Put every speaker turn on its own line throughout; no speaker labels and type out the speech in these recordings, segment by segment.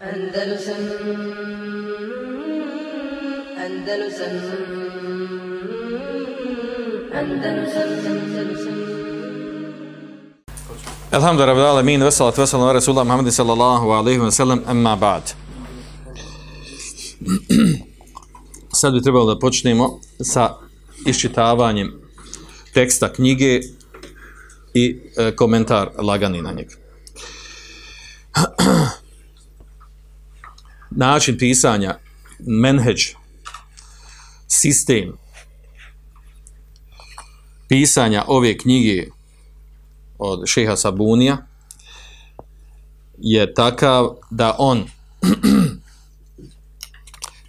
Andalusam Andalusam Andalusam Andalusam
Elhamdu rabbil alamin, vesalat vesalam wa rasulullah Muhammedin sallallahu alaihi wa sallam, amma ba'd. Sad bi trebalo da počnemo sa iščitavanjem teksta knjige i e, komentar lagani na njega. Način pisanja, menheđ, sistem pisanja ove knjige od šeha Sabunija je takav da on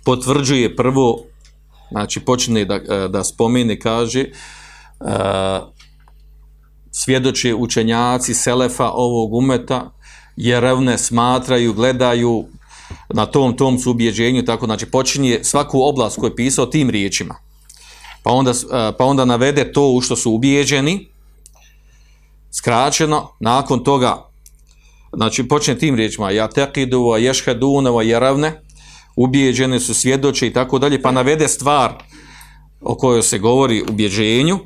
potvrđuje prvo, znači počne da, da spomene, kaže, uh, svjedoče učenjaci Selefa ovog umeta, jer one smatraju, gledaju na tom, tom su ubjeđenju, tako znači počinje svaku oblast koju je pisao tim riječima. Pa onda, pa onda navede to u što su ubijeđeni, skraćeno, nakon toga, znači počne tim riječima, ja tekidu, a ješhedune, a jeravne, ubijeđene su svjedoče i tako dalje, pa navede stvar o kojoj se govori u bjeđenju,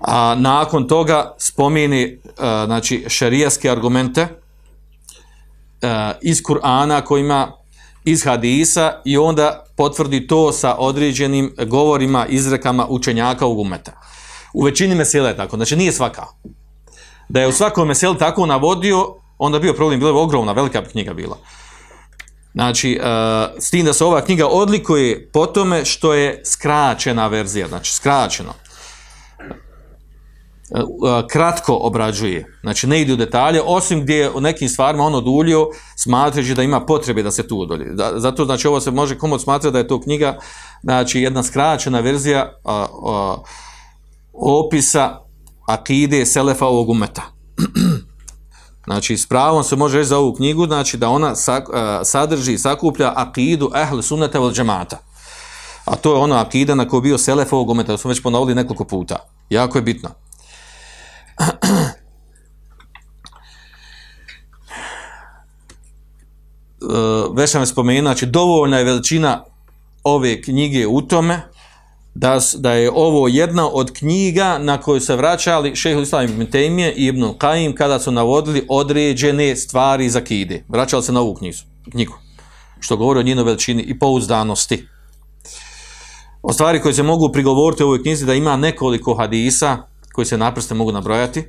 a nakon toga spomeni znači, šarijaske argumente iz Kur'ana kojima iz hadisa i onda potvrdi to sa određenim govorima, izrekama učenjaka u umeta. U većini mesela je tako, znači nije svaka. Da je u svakom meseli tako navodio, onda bio problem, bila je ogromna, velika knjiga bila. Znači, uh, s tim da se ova knjiga odlikuje po tome što je skraćena verzija, znači skraćeno. Uh, kratko obrađuje, znači ne ide u detalje, osim gdje je u nekim stvarima on oduljio, smatrajući da ima potrebe da se tu udolji. Da, zato, znači, ovo se može komod smatrati da je to knjiga, znači, jedna skraćena verzija uh, uh, opisa akide Selefa ovog umeta. znači, s pravom se može reći za ovu knjigu, znači da ona sadrži i sakuplja akidu ehl sunneta vel džemata. A to je ona akida na kojoj bio Selef ovog umeta, to smo već ponovili nekoliko puta. Jako je bitno. već sam spomenuo, znači dovoljna je veličina ove knjige u tome, da, da je ovo jedna od knjiga na koju se vraćali šeho Islam ibn Tejmije i ibn Qaim kada su navodili određene stvari za kide. Vraćali se na ovu knjigu, knjigu što govori o njenoj veličini i pouzdanosti. O stvari koje se mogu prigovoriti u ovoj knjizi da ima nekoliko hadisa koji se naprste mogu nabrojati.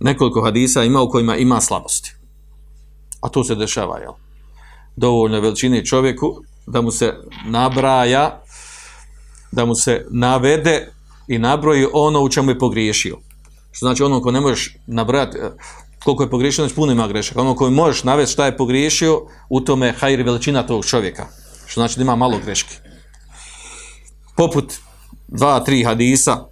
Nekoliko hadisa ima u kojima ima slabosti. A to se dešava, jel? Dovoljno veličine čovjeku da mu se nabraja da mu se navede i nabroji ono u čemu je pogriješio. Što znači ono ko ne možeš nabrojati koliko je pogriješio, znači puno ima grešaka. Ono koji možeš navesti šta je pogriješio, u tome je hajri veličina tog čovjeka. Što znači da ima malo greške. Poput dva, tri hadisa,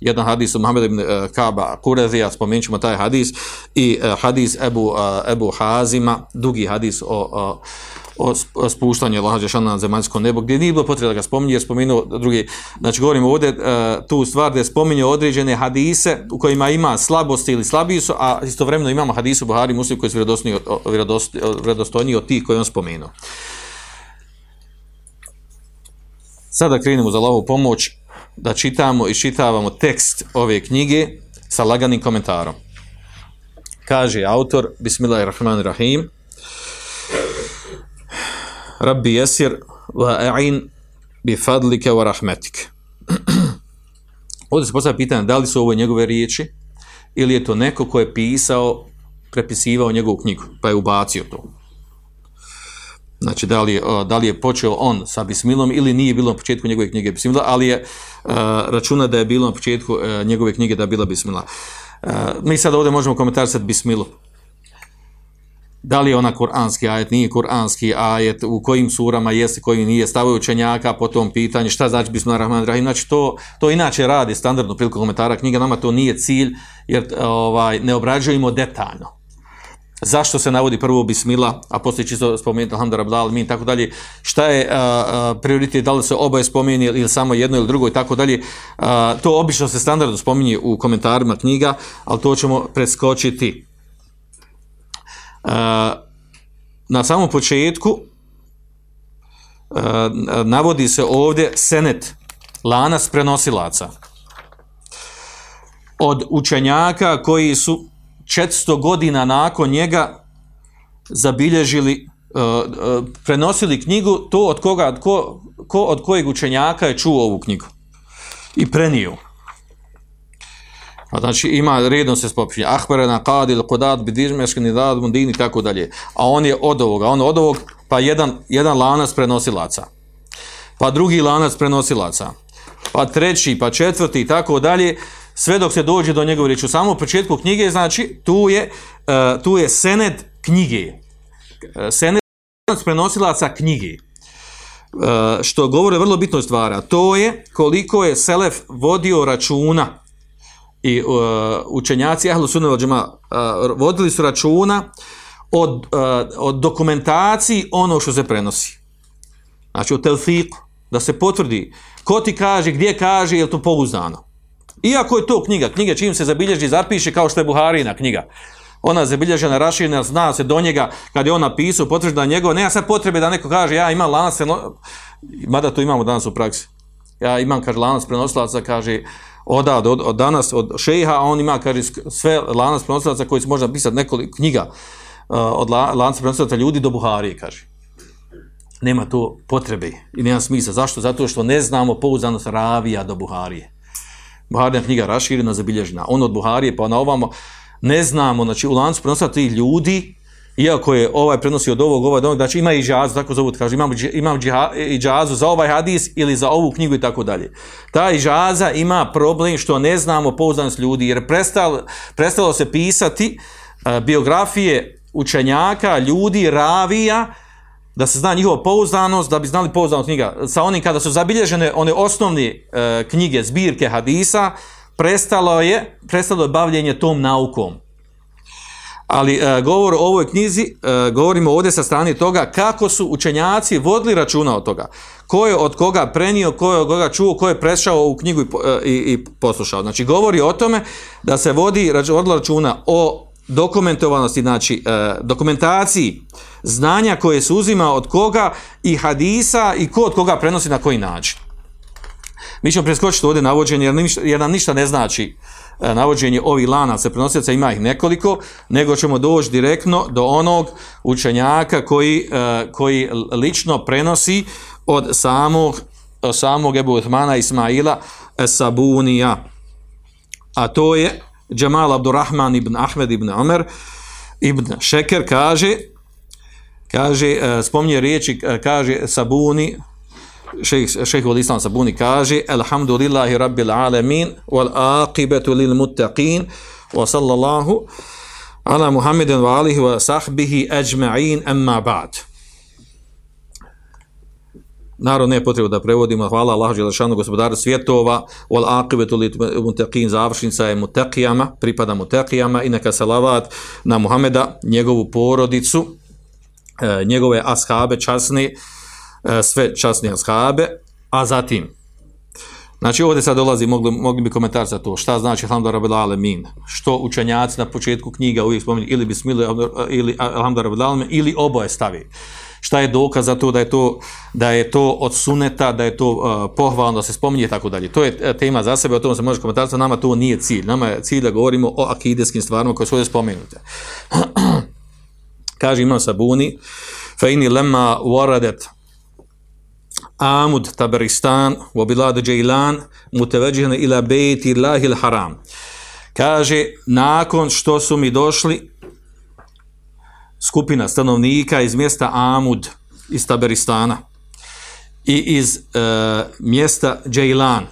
jedan hadis od Muhammed ibn Kaba Kurezija, spomenut ćemo taj hadis, i hadis Ebu, Ebu Hazima, dugi hadis o, o o spuštanju Allaha na zemaljsko nebo, gdje nije bilo potrebe da ga spominje, jer spomenuo drugi, znači govorimo ovdje uh, tu stvar da je određene hadise u kojima ima slabosti ili slabiji su, a istovremeno imamo hadisu Buhari Muslim koji su vredostojniji od tih koje on spomenuo. Sada krenemo za Allahovu pomoć da čitamo i čitavamo tekst ove knjige sa laganim komentarom. Kaže autor, Bismillahirrahmanirrahim, Rabbi jesir wa a'in bi fadlike wa rahmetik. Ovdje se postavlja pitanje da li su ovo njegove riječi ili je to neko ko je pisao, prepisivao njegovu knjigu, pa je ubacio to. Znači, da li, je, da li je počeo on sa bismilom ili nije bilo na početku njegove knjige bismila, ali je uh, računa da je bilo na početku uh, njegove knjige da je bila bismila. Uh, mi sad ovdje možemo komentarisati bismilu da li je ona kuranski ajet, nije kuranski ajet, u kojim surama jeste, kojim nije, stavaju učenjaka po tom pitanju, šta znači Bismillahirrahmanirrahim, znači to, to inače radi standardno priliku komentara knjiga, nama to nije cilj, jer ovaj, ne obrađujemo detaljno. Zašto se navodi prvo bismila, a poslije čisto spomenuti alhamdulillah, min, tako dalje, šta je a, prioritet, da li se oboje spominje ili samo jedno ili drugo i tako dalje, to obično se standardno spominje u komentarima knjiga, ali to ćemo preskočiti. Na samom početku navodi se ovdje senet, lanac prenosilaca. Od učenjaka koji su 400 godina nakon njega zabilježili, e, e, prenosili knjigu, to od koga, ko, ko od kojeg učenjaka je čuo ovu knjigu i prenio. Znači ima redno se spominje Ahbarana Qadil Qudat Bidirmeški Nidad Mundin i tako dalje. A on je od ovoga, on od ovog pa jedan, jedan lanac prenosilaca. Pa drugi lanac prenosilaca. Pa treći, pa četvrti i tako dalje. Sve dok se dođe do njegove riječi. U samom početku knjige, znači, tu je, uh, tu je sened knjige. Uh, sened prenosilaca knjige. Uh, što govore vrlo bitno stvara. To je koliko je Selef vodio računa i uh, učenjaci Ahlu Sunna uh, vodili su računa od, od dokumentaciji ono što se prenosi. Znači, u telfiku, da se potvrdi ko ti kaže, gdje kaže, je li to pouzdano. Iako je to knjiga, knjiga čim se zabilježi, zapiše kao što je Buharina knjiga. Ona je zabilježena, raširena, zna se do njega, kad je on napisao, potvrdi da njegov, nema sad potrebe da neko kaže, ja imam lanac, mada to imamo danas u praksi. Ja imam, kaže, lanac prenosilaca, kaže, odad, od, od danas, od šeha, a on ima, kaže, sve lanac prenosilaca koji se može napisati nekoliko knjiga uh, od la, lanca prenosilaca ljudi do Buharije, kaže. Nema to potrebe i nema smisla. Zašto? Zato što ne znamo pouzdanost ravija do Buharije. Buharija knjiga raširena, zabilježena. On od Buharije, pa na ovamo, ne znamo, znači u lancu prenosilaca tih ljudi, iako je ovaj prenosi od ovog, ovaj od ovog, znači ima i džazu, tako zovu, kaže, imam, imam i džazu za ovaj hadis ili za ovu knjigu i tako dalje. Ta džaza ima problem što ne znamo pouzdanost ljudi, jer prestalo, prestalo se pisati uh, biografije učenjaka, ljudi, ravija, da se zna njihova pouzdanost, da bi znali pouzdanost knjiga. Sa onim kada su zabilježene one osnovne uh, knjige, zbirke hadisa, prestalo je, prestalo je bavljenje tom naukom ali e, govor o ovoj knjizi, e, govorimo ovdje sa strane toga kako su učenjaci vodili računa od toga. Ko je od koga prenio, ko je od koga čuo, ko je prešao u knjigu i, e, i, i poslušao. Znači, govori o tome da se vodi vodila računa o dokumentovanosti, znači e, dokumentaciji znanja koje se uzima od koga i hadisa i ko od koga prenosi na koji način. Mi ćemo preskočiti ovdje navođenje jer, ništa, jer nam ništa ne znači E, navođenje ovih lanaca prenosioca, ima ih nekoliko, nego ćemo doći direktno do onog učenjaka koji, e, koji lično prenosi od samog, samog Ebu Uthmana Ismaila Sabunija. A to je Džemal Abdurrahman ibn Ahmed ibn Omer ibn Šeker kaže kaže, e, spominje riječi, kaže Sabuni, šejh od Islam Sabuni kaže Alhamdulillahi Rabbil Alamin wal aqibatu lil muttaqin wa sallallahu ala Muhammedin wa alihi wa sahbihi ajma'in amma ba'd Narod ne potrebu da prevodimo, hvala Allahu Đelešanu, gospodaru svjetova, wal aqibetu li mutaqin, završnica je mutaqijama, pripada mutaqijama i neka salavat na Muhameda, njegovu porodicu, e, njegove ashabe časne, E, sve časne ashabe, a zatim, znači ovdje sad dolazi, mogli, mogli bi komentar za to, šta znači Alhamdulillah Rabbil Alemin, što učenjaci na početku knjiga uvijek spominju, ili Bismillah, ili Alhamdulillah Rabbil Alemin, ili oboje stavi. Šta je dokaz za to da je to, da je to od suneta, da je to uh, pohvalno, da se spominje i tako dalje. To je e, tema za sebe, o tom se može komentarati, nama to nije cilj. Nama je cilj da govorimo o akideskim stvarima koje su ovdje spomenute. Kaže imam sabuni, ini lemma waradet Amud Tabaristan u Bilad Džajlan muteveđihne ila bejti haram. Kaže, nakon što su mi došli skupina stanovnika iz mjesta Amud iz Tabaristana i iz e, mjesta Džajlan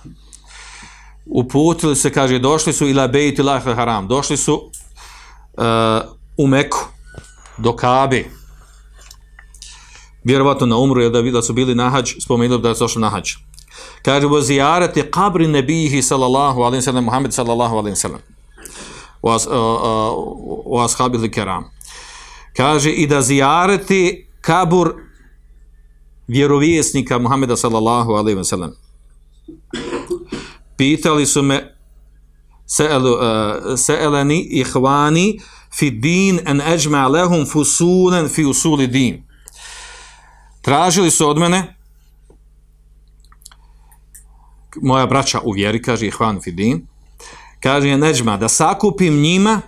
uputili se, kaže, došli su ila bejti haram. Došli su e, u Meku do Kabe vjerovatno na umru, jer da, da su bili na hađ, spomenuli da su došli na hađ. Kaže, bo zijarati kabri nebihi sallallahu alim sallam, Muhammed sallallahu alim sallam, u ashabi li keram. Kaže, i da zijarati kabur vjerovjesnika Muhammeda sallallahu alim sallam. Pitali su me, se'eleni ihvani, fi din en eđma lehum fusulen fi usuli din. Tražili su od mene moja braća u vjeri, kaže Ihvan Fidin, kaže Neđma, da sakupim njima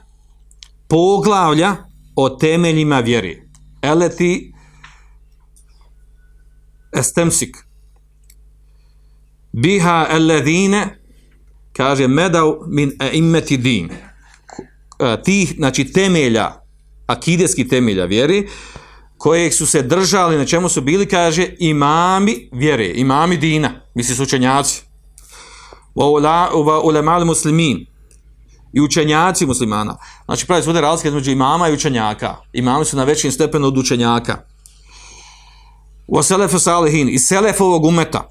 poglavlja o temeljima vjeri. Eleti estemsik. Biha eledine, kaže medav min immeti din. Tih, znači temelja, akideski temelja vjeri, kojeg su se držali, na čemu su bili, kaže, imami vjere, imami dina, misli su učenjaci. Wa muslimin, i učenjaci muslimana. Znači, pravi su ovdje između imama i učenjaka. Imami su na većim stepenu od učenjaka. Wa selefu salihin, i selefovog umeta.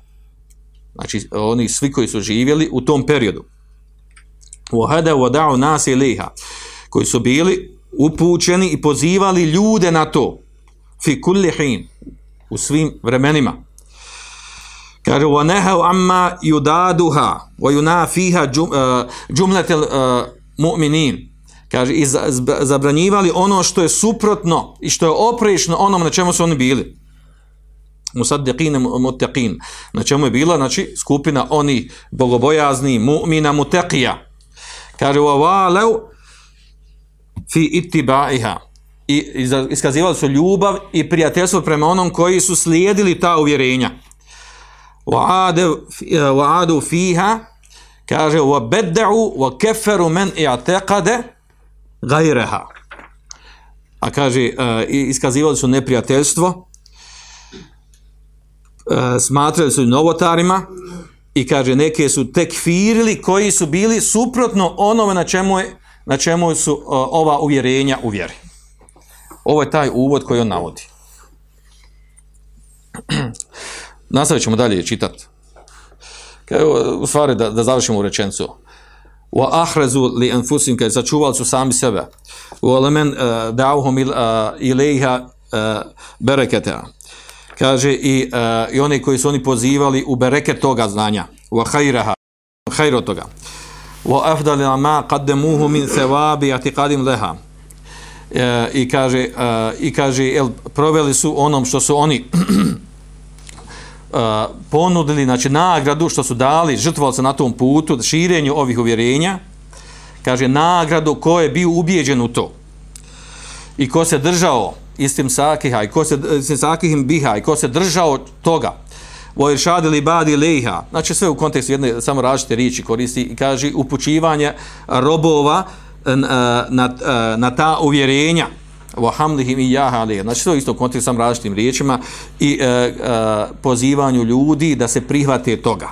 Znači, oni svi koji su živjeli u tom periodu. Wa hada wa da'u nas iliha, koji su bili upućeni i pozivali ljude na to. Fi kulli hin, u svim vremenima. Kaže, amma yudaduha, wa džum, uh, džumletel uh, mu'minin. Kaže, i zabranjivali ono što je suprotno i što je oprešno onom na čemu su oni bili. Musaddiqin mutaqin. Na čemu je bila, znači, skupina oni bogobojazni mu'mina mutaqija. Kaže, walav fi itibaiha. I iskazivali su ljubav i prijateljstvo prema onom koji su slijedili ta uvjerenja wa'adu fiha kaže wa keferu men i'taqada gajreha a kaže iskazivali su neprijateljstvo smatrali su novotarima i kaže neke su tekfirili koji su bili suprotno onome na čemu, je, na čemu su ova uvjerenja u vjeri. Ovo je taj uvod koji on navodi. Nastavit ćemo dalje čitati. Evo, u stvari, da, da završimo u. Wa ahrezu li anfusim, kaj začuvali su sami sebe. U elemen uh, da'uhum uh, ilaiha uh, bereketea. Kaže, i, uh, i oni koji su oni pozivali u bereket toga znanja. Wa hajraha, hajro toga. Wa afdali ma qaddemuhu min sevabi atiqadim leha. I kaže, uh, i kaže el, proveli su onom što su oni ponudili, znači nagradu što su dali, žrtvovali se na tom putu, širenju ovih uvjerenja, kaže nagradu ko je bio ubijeđen u to. I ko se držao istim sakiha i ko se, se sakihim biha i ko se držao toga. O iršadili badi leha znači sve u kontekstu jedne samo različite riječi koristi i kaže upućivanje robova na, na, na ta uvjerenja wa hamlihim i. Znači, to isto kontekst sam različitim riječima i e, e, pozivanju ljudi da se prihvate toga.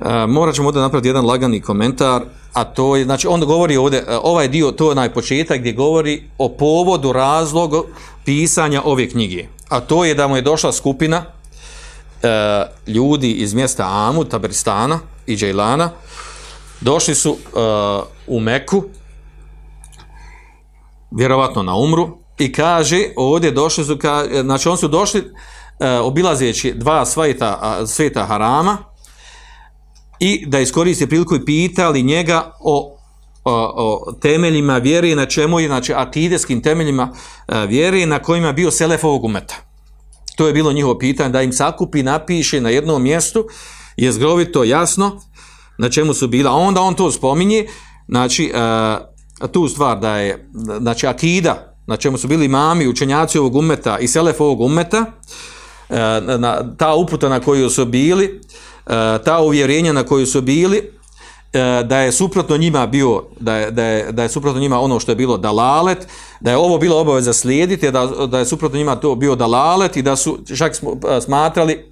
E, morat ćemo ovdje napraviti jedan lagani komentar, a to je, znači, on govori ovdje, e, ovaj dio, to je onaj početak gdje govori o povodu, razlogu pisanja ove knjige. A to je da mu je došla skupina e, ljudi iz mjesta Amu, Tabristana i Džajlana, došli su e, u Meku, vjerovatno na umru, i kaže, ovdje došli su, ka, znači oni su došli e, obilazeći dva sveta, sveta harama i da iskoriste priliku i pitali njega o, o, o temeljima vjere, na čemu je, znači atideskim temeljima e, vjere, na kojima je bio Selef ovog umeta. To je bilo njihovo pitanje, da im sakupi, napiše na jednom mjestu, je zgrovito, jasno, na čemu su bila. Onda on to spominje, znači, e, tu stvar da je, znači akida, na čemu su bili mami, učenjaci ovog umeta i selef ovog umeta, e, na, ta uputa na koju su bili, e, ta uvjerenja na koju su bili, e, da je suprotno njima bio, da je, da, je, da je suprotno njima ono što je bilo dalalet, da je ovo bilo obaveza slijediti, da, da je suprotno njima to bio dalalet i da su čak smatrali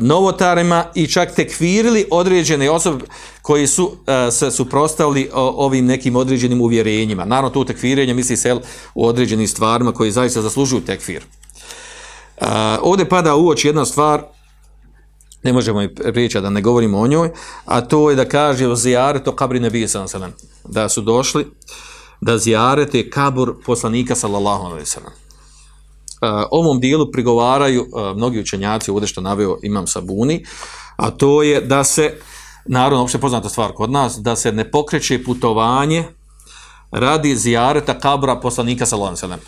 novotarima i čak tekfirili određene osobe koji su uh, se suprostavili ovim nekim određenim uvjerenjima. Naravno, to tekfirenje misli se u određenim stvarima koji zaista zaslužuju tekfir. Uh, ovdje pada u oči jedna stvar, ne možemo i pričati da ne govorimo o njoj, a to je da kaže o zijaretu kabri nebije da su došli da zijarete kabur poslanika sallallahu alaihi sallam ovom dijelu prigovaraju mnogi učenjaci, ovdje što naveo imam Sabuni, a to je da se, naravno, opšte poznata stvar kod nas, da se ne pokreće putovanje radi zijareta kabra poslanika sallallahu alejhi.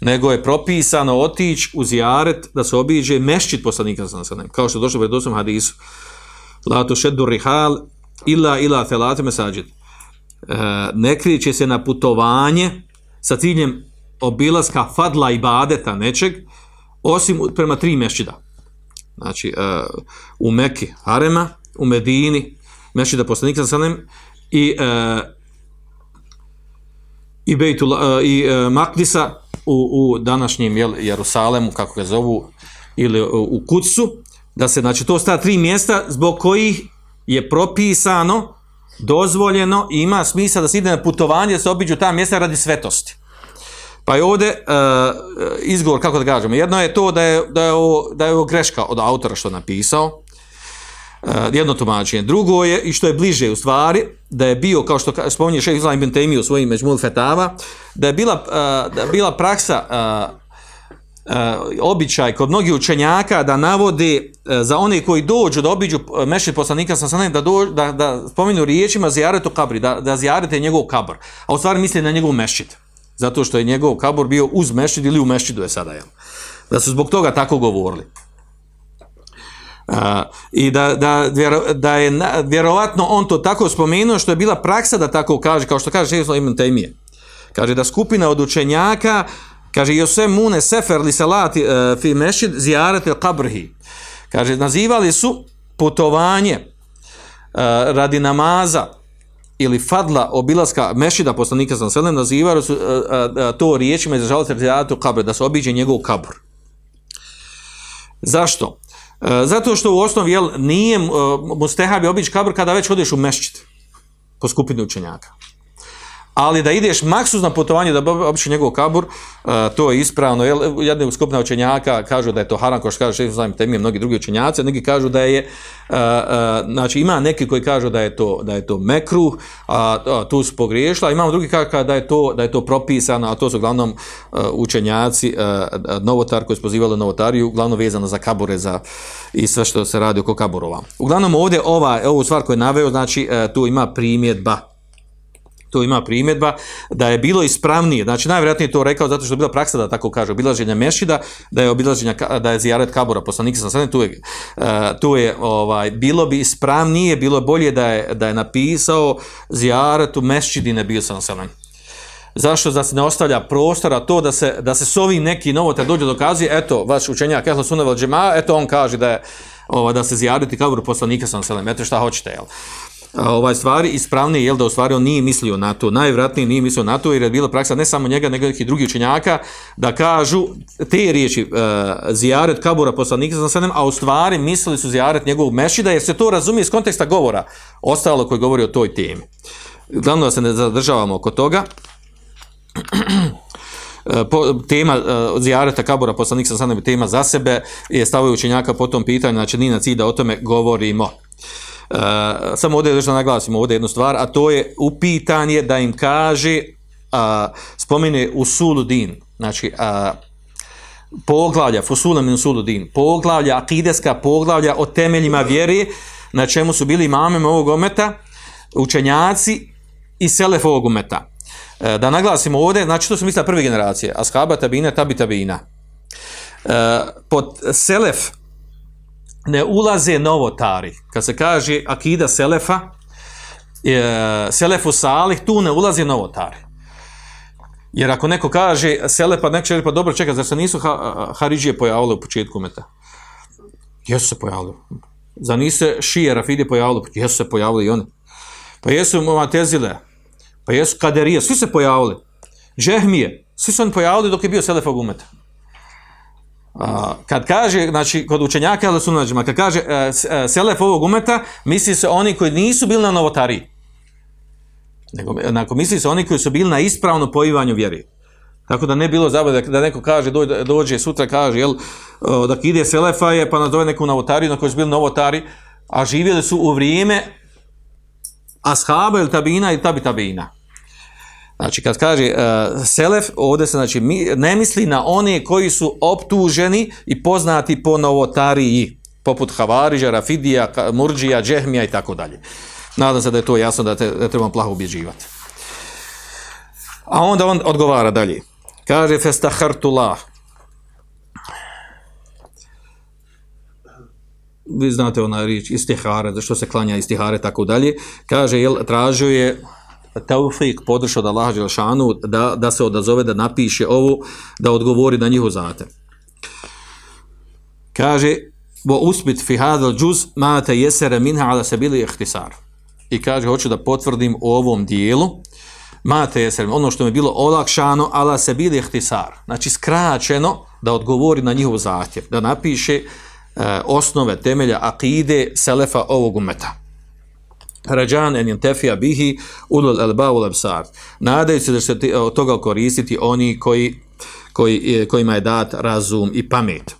Nego je propisano otići u zijaret da se obiđe mešćid poslanika sallallahu alejhi kao što je došlo u vjerodostojnom hadisu. La tushaddu rihal illa ila thalat masajid. E, ne krijeće se na putovanje sa ciljem obilaska fadla i badeta nečeg, osim prema tri mešćida. Znači, uh, u Meki, Harema, u Medini, mešćida poslanika sa i, uh, i, Bejtul, uh, i uh, Makdisa u, u današnjem jel, Jerusalemu, kako ga zovu, ili u Kucu, da se, znači, to sta tri mjesta zbog kojih je propisano, dozvoljeno i ima smisla da se ide na putovanje, da se obiđu ta mjesta radi svetosti. Pa je ovdje uh, izgovor, kako da kažemo, jedno je to da je, da je, ovo, da je ovo greška od autora što je napisao, uh, jedno tumačenje. Drugo je, i što je bliže u stvari, da je bio, kao što spominje šeх Islam ibn Taymi u svojim Međmul Fetava, da je bila, uh, da je bila praksa običaj kod mnogih učenjaka da navode uh, za one koji dođu da obiđu mešćid poslanika sa sanem da, do, da, da spominu riječima zijaretu kabri, da, da zijarete njegov kabr, a u stvari misli na njegov mešćid zato što je njegov kabor bio uz mešćid ili u mešćidu je sada, jel? Da su zbog toga tako govorili. Uh, I da, da, da je na, vjerovatno on to tako spomenuo što je bila praksa da tako kaže, kao što kaže Šehislo Ibn. Kaže da skupina od učenjaka, kaže Jose Mune Sefer li salati uh, fi mešćid zijarete kabrhi. Kaže, nazivali su putovanje uh, radi namaza ili fadla obilaska mešida poslanika sa selem nazivali su a, a, to riječima izražavati rezijatu kabre, da se obiđe njegov kabor. Zašto? Zato što u osnovi jel, nije mustehabi obići kabor kada već odeš u mešćid po skupini učenjaka ali da ideš maksus na putovanje da obiši njegov kabur, uh, to je ispravno. Jel, jedne skupina učenjaka kažu da je to haram, kao što kaže šest znam temije, mnogi drugi učenjaci, neki kažu da je, uh, uh, znači ima neki koji kažu da je to, da je to mekruh, a, tu su pogriješila, imamo drugi kažu da je to, da je to propisano, a to su uglavnom učenjaci, novotar koji su pozivali novotariju, uglavnom vezano za kabure za, i sve što se radi oko kaburova. Uglavnom ovdje ova, ovu stvar koju je naveo, znači tu ima primjedba, to ima primjedba da je bilo ispravnije, znači najvjerojatnije to rekao zato što je bila praksa da tako kaže, obilaženja mešida, da je obilaženja, da je zijaret kabura poslanika sa srednje, tu je, uh, tu je ovaj, bilo bi ispravnije, bilo bolje da je, da je napisao zijaret u mešidi ne bio sam srednje. Zašto da se ne ostavlja prostora to da se, da se s ovim neki novotar dođe dokazuje, eto, vaš učenjak Ehla Suneval Džema, eto on kaže da je ovaj, da se zijareti kaburu poslanika sa srednje, eto šta hoćete, jel? Ovaj stvari ispravnije je da u on nije mislio na to. Najvratnije nije mislio na to jer je bila praksa ne samo njega nego i drugih učenjaka da kažu te riječi uh, zijaret kabura poslanika a u stvari mislili su zijaret njegovog mešida jer se to razumije iz konteksta govora ostalo koji govori o toj temi. Glavno da se ne zadržavamo oko toga. Po, tema uh, zijareta kabura poslanika sa sedem tema za sebe je stavio učenjaka po tom pitanju znači nije na cilj da o tome govorimo samo ovdje da naglasimo ovdje jednu stvar, a to je upitanje da im kaže, uh, spomene usulu din, znači uh, poglavlja, fusula min usulu din, poglavlja, akideska poglavlja o temeljima vjere, na čemu su bili imamem ovog ometa, učenjaci i selef ovog ometa. Uh, da naglasimo ovdje, znači to su misla prve generacije, ashaba, tabina, tabi, tabina. Uh, pod selef, ne ulaze novotari. Kad se kaže akida selefa, e, selefu salih, tu ne ulaze novotari. Jer ako neko kaže selefa, neko će pa dobro čeka, zar se nisu ha, Haridžije pojavili u početku meta? Jesu se pojavili. Zar nisu šije Rafidi pojavili? Jesu se pojavili i oni. Pa jesu Matezile, pa jesu Kaderije, svi se pojavili. Džehmije, svi su oni pojavili dok je bio Selefog umeta. Uh, kad kaže, znači, kod učenjaka ali su nađima, kad kaže uh, selef ovog umeta, misli se oni koji nisu bili na novotariji. Nego, nego misli se oni koji su bili na ispravno pojivanju vjeri. Tako da ne bilo zabavlja da neko kaže, dođe, dođe sutra, kaže, jel, uh, da ide selefa je, pa nazove neku novotariju na kojoj su bili novotari, a živjeli su u vrijeme ashaba ili tabina ili tabi tabina. Znači, kad kaže uh, Selef, ovdje se znači, mi, ne misli na one koji su optuženi i poznati po novotariji, poput Havariđa, Rafidija, Murđija, Džehmija i tako dalje. Nadam se da je to jasno, da, te, da trebamo plaho ubjeđivati. A onda on odgovara dalje. Kaže, festahartullah. Vi znate ona riječ istihare, zašto se klanja istihare, tako dalje. Kaže, jel, tražio je taufik podršao od Allaha Đelšanu da, da se odazove, da napiše ovo, da odgovori na njihov zatev. Kaže, bo uspit fi hadal džuz ma te jesere minha ala se bili ihtisar. I kaže, hoću da potvrdim u ovom dijelu, ma te jesere, ono što mi je bilo olakšano, ala se bili ihtisar. Znači, skraćeno da odgovori na njihov zahtjev, da napiše e, osnove, temelja, akide, selefa ovog umeta. Rađan en jentefija bihi ulul elba ulab sar. Nadaju se da se od toga koristiti oni koji, koji, e, kojima je dat razum i pamet.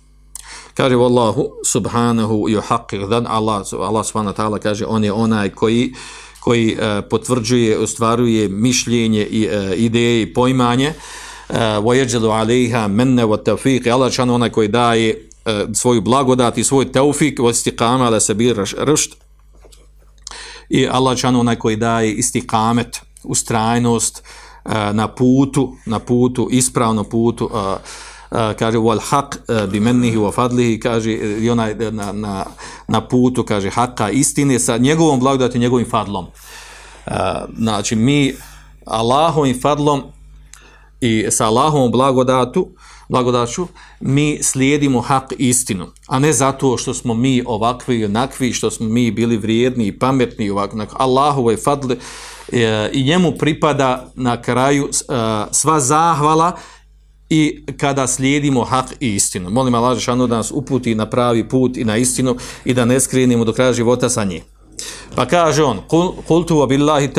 Kaže Wallahu subhanahu yuhaqqiq dan Allah, Allah subhanahu ta'ala kaže on je onaj koji, koji uh, potvrđuje, ostvaruje mišljenje i uh, ideje i poimanje vojeđelu alejha menne wa tevfiq, Allah čan onaj koji daje uh, svoju blagodat i svoj teufik, vostiqama ala sabir rašt, i Allah je onaj koji daje istikamet, ustrajnost e, na putu, na putu, ispravno putu, e, e, kaže wal haq bi mennihi wa fadlihi, kaže onaj na, na, na putu, kaže haka istine sa njegovom blagodati njegovim fadlom. Znači, mi Allahovim fadlom i sa Allahovom blagodatu, blagodaću, mi slijedimo hak istinu, a ne zato što smo mi ovakvi i onakvi, što smo mi bili vrijedni i pametni i ovakvi. Allahove fadle e, i njemu pripada na kraju e, sva zahvala i kada slijedimo hak i istinu. Molim Allah Žešanu da nas uputi na pravi put i na istinu i da ne skrenimo do kraja života sa njim. Pa kaže on, "Kul- kultu wa billahi.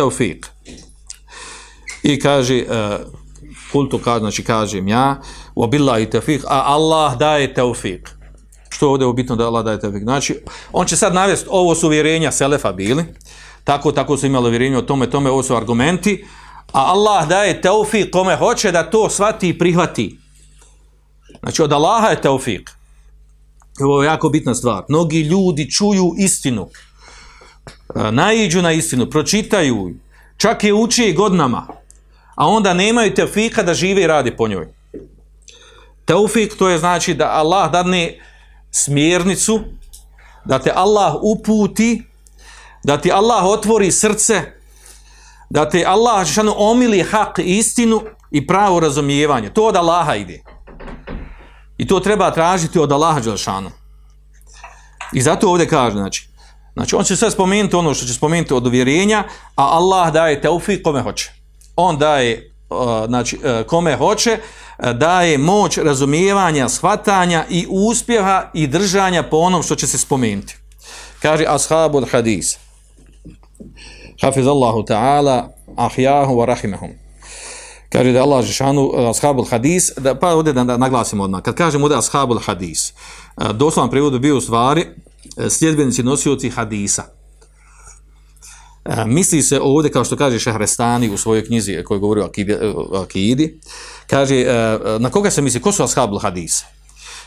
I kaže, uh, kultu kaže, znači kažem ja, wa billahi tevfiq, a Allah daje tevfiq. Što je ovdje je bitno da Allah daje tevfiq? Znači, on će sad navesti, ovo su uvjerenja Selefa bili, tako, tako su imali uvjerenje o tome, tome, ovo su argumenti, a Allah daje tevfiq kome hoće da to shvati i prihvati. Znači, od Allaha je tevfiq. Ovo je jako bitna stvar. Mnogi ljudi čuju istinu, e, naiđu na istinu, pročitaju, ju, čak je uči i godinama, a onda nemaju teufika da žive i radi po njoj. Teufik to je znači da Allah dadne smjernicu, da te Allah uputi, da ti Allah otvori srce, da te Allah šanu omili hak istinu i pravo razumijevanje. To od Allaha ide. I to treba tražiti od Allaha Đelšanu. I zato ovdje kaže, znači, znači on će sve spomenuti ono što će spomenuti od uvjerenja, a Allah daje teufik kome hoće. On daje, uh, znači, uh, kome hoće, uh, daje moć razumijevanja, shvatanja i uspjeha i držanja po onom što će se spomenuti. Kaže ashabul hadis. Hafizallahu ta'ala, ahjahu wa rahimahum. Kaže da Allah Žešanu, ashabul hadis, da, pa ovdje da, da naglasimo odmah. Kad kažemo ovdje ashabul hadis, doslovan prevod bi bio u stvari sljedbenici nosioci hadisa. E, misli se ovdje, kao što kaže Šehrestani u svojoj knjizi koji govori o o akidi kaže, e, na koga se misli, ko su ashabul hadis?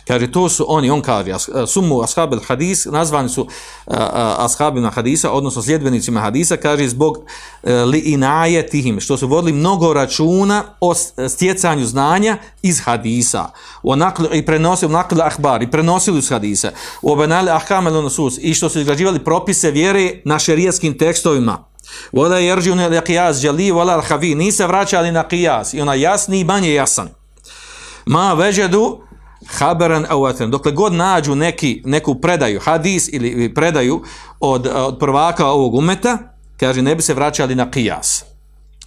Kaže, to su oni, on kaže, as- sumu ashabul hadis, nazvani su a, a, ashabima hadisa, odnosno sljedbenicima hadisa, kaže, zbog e, li inaje tihim, što su vodili mnogo računa o stjecanju znanja iz hadisa, o nakl, i prenosili nakl ahbar, i prenosili iz hadisa, u obenali ahkamel nusus, i što su izgrađivali propise vjere na šerijskim tekstovima, Vola jerđune le qiyas jali vola al-havi. Nise vraćali na qiyas. I ona jasni i manje jasan. Ma veđedu haberan awaten. Dokle god nađu neki, neku predaju, hadis ili predaju od, od prvaka ovog umeta, kaže, ne bi se vraćali na qiyas.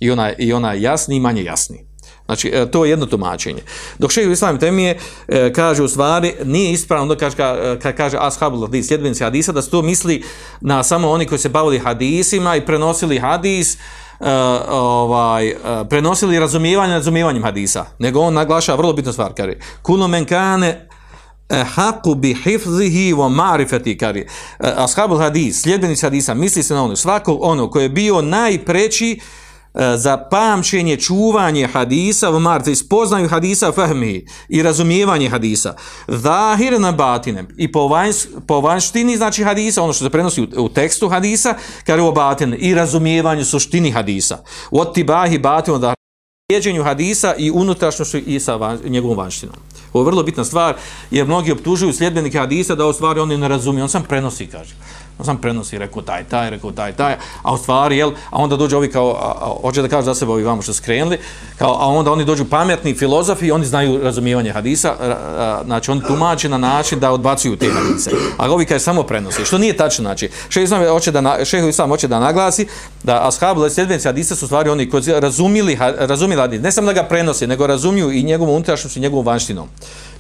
I ona, i ona jasni i manje jasni. Znači, e, to je jedno tumačenje. Dok šehr Islam temije e, kaže u stvari, nije ispravno da kaže, ka- kad kaže ashabul hadis, sljedbenici hadisa, da se to misli na samo oni koji se bavili hadisima i prenosili hadis, e, ovaj, e, prenosili razumijevanje razumijevanjem hadisa. Nego on naglašava vrlo bitnu stvar, kaže, kulo men e, haku bi hifzihi wa ma'rifati kari. Ashabul hadis, sljedbenici hadisa, misli se na ono, svako ono koji je bio najpreći za pamćenje, čuvanje hadisa, marti, spoznaju hadisa, fahmi i razumijevanje hadisa. Zahir na batinem i po, vanjs, po vanštini, znači hadisa, ono što se prenosi u, u tekstu hadisa, kar je u batin i razumijevanju suštini hadisa. Od tibahi batin, da slijedženju hadisa i unutrašnjošću i sa van, njegovom vanštinom. Ovo je vrlo bitna stvar, jer mnogi optužuju sljedbenike hadisa da u stvari oni ne razumiju, on sam prenosi, kaže. Sam prenosi, rekao taj, taj, rekao taj, taj, a u stvari, jel, a onda dođu ovi kao, a, a, hoće da kaže za sebe ovi vamo što skrenuli, kao, a onda oni dođu pametni filozofi i oni znaju razumijevanje hadisa, a, a, znači oni tumače na način da odbacuju te hadise. A ovi kaže samo prenosi, što nije tačno, znači, šeho Islam hoće da, hoće da naglasi da ashabu, sljedbenici hadisa su stvari oni koji razumili, razumili hadis, ne samo da ga prenose, nego razumiju i njegovu unutrašnjost i njegovu vanštinom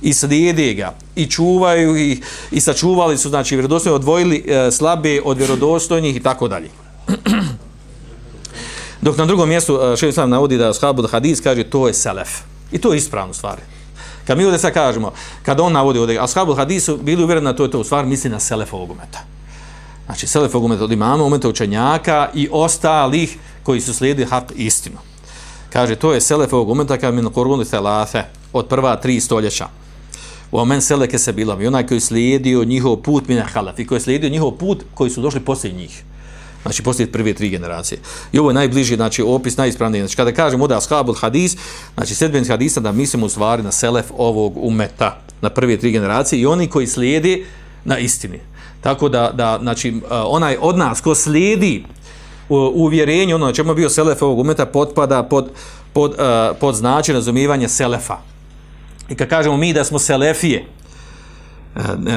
i slijede ga i čuvaju i, i sačuvali su znači vjerodostojno odvojili e, slabe od vjerodostojnih i tako dalje. Dok na drugom mjestu e, Šejh Islam navodi da ashabu hadis kaže to je selef. I to je ispravno stvari. Kad mi ovdje sad kažemo, kad on navodi ovdje, ashabu hadisu bili uvjereni na to je to u stvari misli na selef ovog umeta. Znači selef ovog umeta od imama, umeta učenjaka i ostalih koji su slijedili hak istinu. Kaže, to je selef ovog umeta kao min korunu telafe od prva tri stoljeća. Omen seleke se bila i onaj koji slijedio njihov put mina halaf i koji je slijedio njihov put koji su došli poslije njih. Znači, poslije prve tri generacije. I ovo je najbliži, znači, opis najispravniji. Znači, kada kažemo da ashabul hadis, znači, sedbenic hadisa, da mislimo u stvari na selef ovog umeta, na prve tri generacije i oni koji slijedi na istini. Tako da, da znači, onaj od nas ko slijedi uvjerenje, ono na čemu je bio selef ovog umeta, potpada pod, pod, uh, pod znači razumivanje selefa. I kad kažemo mi da smo selefije,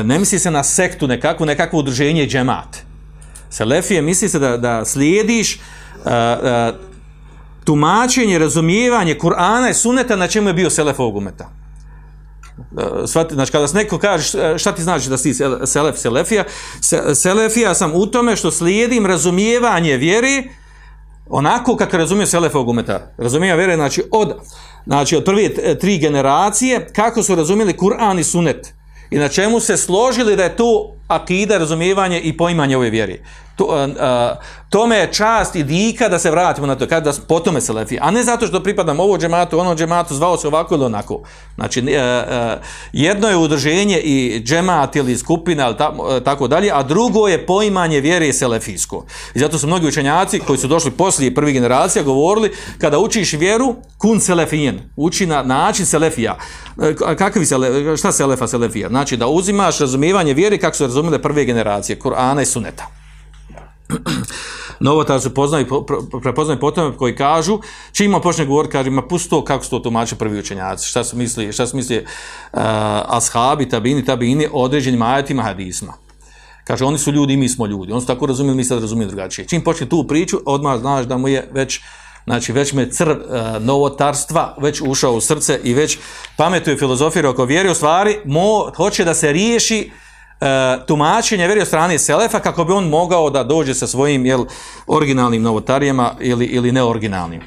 ne misli se na sektu, nekakvu, nekakvo udruženje džemat. Selefije misli se da, da slijediš uh, uh, tumačenje, razumijevanje Kur'ana i suneta na čemu je bio selef ovog umeta. Svati, znači kada se neko kaže šta ti znači da si selef, selefija, selefija sam u tome što slijedim razumijevanje vjeri onako kako razumije selef ovog umeta. Vjere, znači od znači od prve tri generacije, kako su razumjeli Kur'an i Sunet i na čemu se složili da je to akida, razumijevanje i poimanje ove vjeri. To, uh, tome je čast i dika da se vratimo na to, kada da potome se lefi, a ne zato što pripadam ovo džematu, ono džematu, zvao se ovako ili onako. Znači, uh, jedno je udrženje i džemat ili skupina ili ta, tako dalje, a drugo je poimanje vjere selefijsko. I zato su mnogi učenjaci koji su došli poslije prvih generacija govorili, kada učiš vjeru, kun selefijen, uči na način selefija. Kakvi se, šta selefa selefija? Znači, da uzimaš razumijevanje vjere kako su razumile prve generacije, Kur'ana i Suneta. Novotar su poznaju, prepoznaju potom koji kažu, čim ima počne govor, kaže, ma pusto kako su to tumače prvi učenjaci, šta su misli, šta su misli uh, ashabi, tabini, tabini, određenim ajatima hadisma. Kaže, oni su ljudi i mi smo ljudi. Oni su tako razumijeli, mi sad razumijeli drugačije. Čim počne tu priču, odmah znaš da mu je već, znači već me crv uh, novotarstva već ušao u srce i već pametuje filozofiju oko vjeri, u stvari, mo, hoće da se riješi tumačenje veri strane Selefa kako bi on mogao da dođe sa svojim jel, originalnim novotarijama ili, ili neoriginalnim.